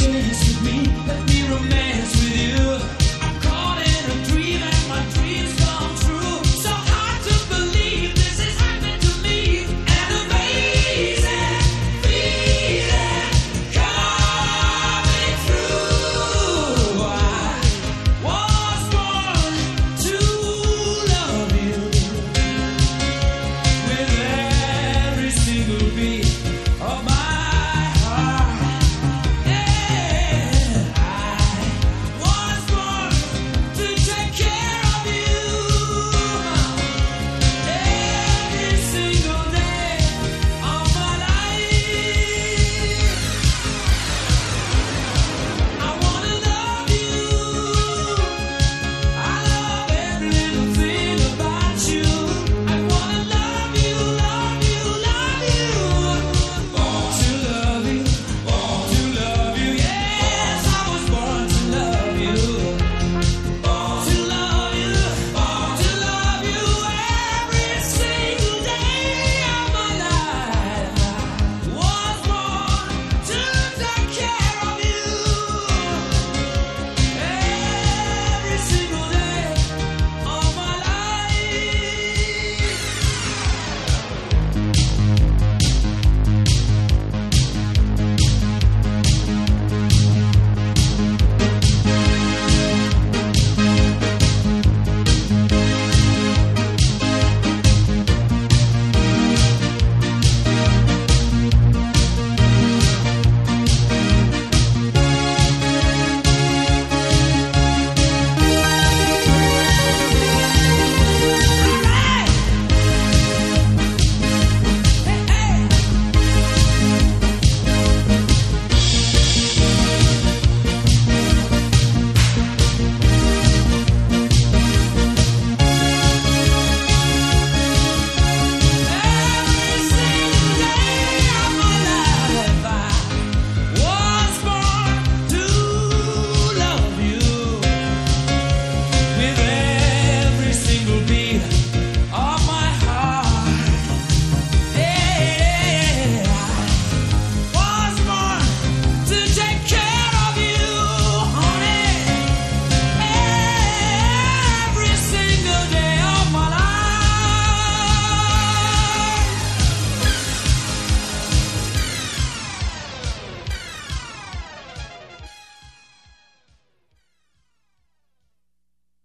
Dance with me, let me romance.